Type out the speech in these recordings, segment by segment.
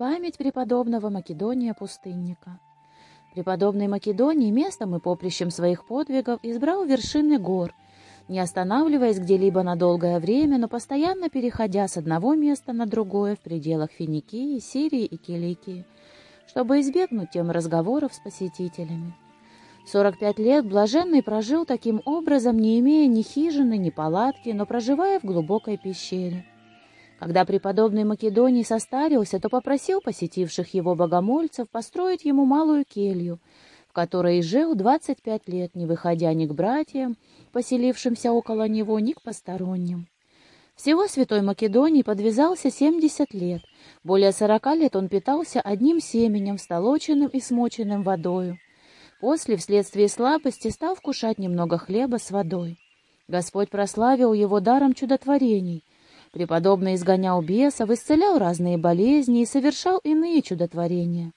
Память преподобного Македония Пустынника. Преподобный Македоний местом и поприщем своих подвигов избрал вершины гор, не останавливаясь где-либо на долгое время, но постоянно переходя с одного места на другое в пределах Финикии, Сирии и Киликии, чтобы избегнуть тем разговоров с посетителями. 45 лет Блаженный прожил таким образом, не имея ни хижины, ни палатки, но проживая в глубокой пещере. Когда преподобный Македоний состарился, то попросил посетивших его богомольцев построить ему малую келью, в которой и жил 25 лет, не выходя ни к братьям, поселившимся около него, ни к посторонним. Всего святой Македоний подвязался 70 лет. Более 40 лет он питался одним семенем, столоченным и смоченным водою. После, вследствие слабости, стал вкушать немного хлеба с водой. Господь прославил его даром чудотворений, Преподобный изгонял бесов, исцелял разные болезни и совершал иные чудотворения.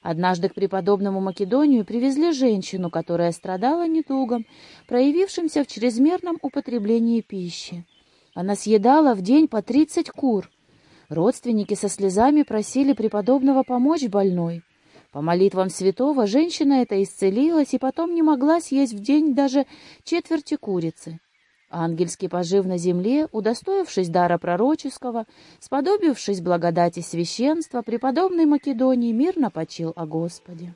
Однажды к преподобному Македонию привезли женщину, которая страдала недугом, проявившимся в чрезмерном употреблении пищи. Она съедала в день по тридцать кур. Родственники со слезами просили преподобного помочь больной. По молитвам святого женщина эта исцелилась и потом не могла съесть в день даже четверти курицы. Ангельский пожив на земле, удостоившись дара пророческого, сподобившись благодати священства, преподобный Македоний мирно почил о Господе.